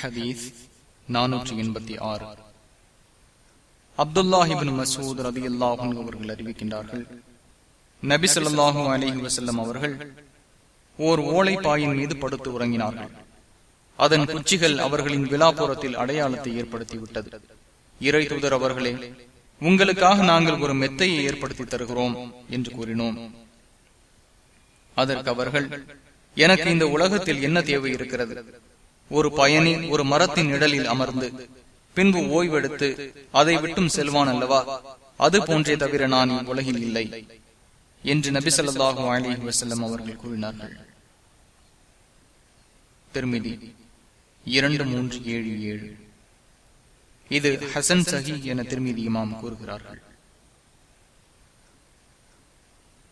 ஹதீஸ் நானூற்றி எண்பத்தி ஆறு. அப்துல்லாஹிபின் மசூத் ரதி அல்லாஹன் அவர்கள் அறிவிக்கின்றார்கள் நபி சொல்லாஹு அலிஹி வசல்லம் அவர்கள் ஓர் ஓலை பாயின் மீது படுத்து உறங்கினார்கள். அதன் குச்சிகள் அவர்களின் விழாபுரத்தில் அடையாளத்தை ஏற்படுத்திவிட்டது. இறை தூதர் அவர்களே உங்களுக்காக நாங்கள் ஒரு மெத்தையை ஏற்படுத்தி தருகிறோம் என்று கூறினோம். அதற்கு அவர்கள் எனக்கு இந்த உலகத்தில் என்ன தேவை இருக்கிறது? ஒரு பயணி ஒரு மரத்தின் நிழலில் அமர்ந்து பின்பு ஓய்வெடுத்து அதை விட்டும் செல்வான் அல்லவா? அது போன்றே தவிர நான் உலகில் இல்லை என்று நபி சொல்லாஹு அலி வசல்லம் அவர்கள் கூறினார்கள். திருமிதி இரண்டு மூன்று ஏழு ஏழு. இது ஹசன் சஹி என திருமதி இமாம் கூறுகிறார்கள்.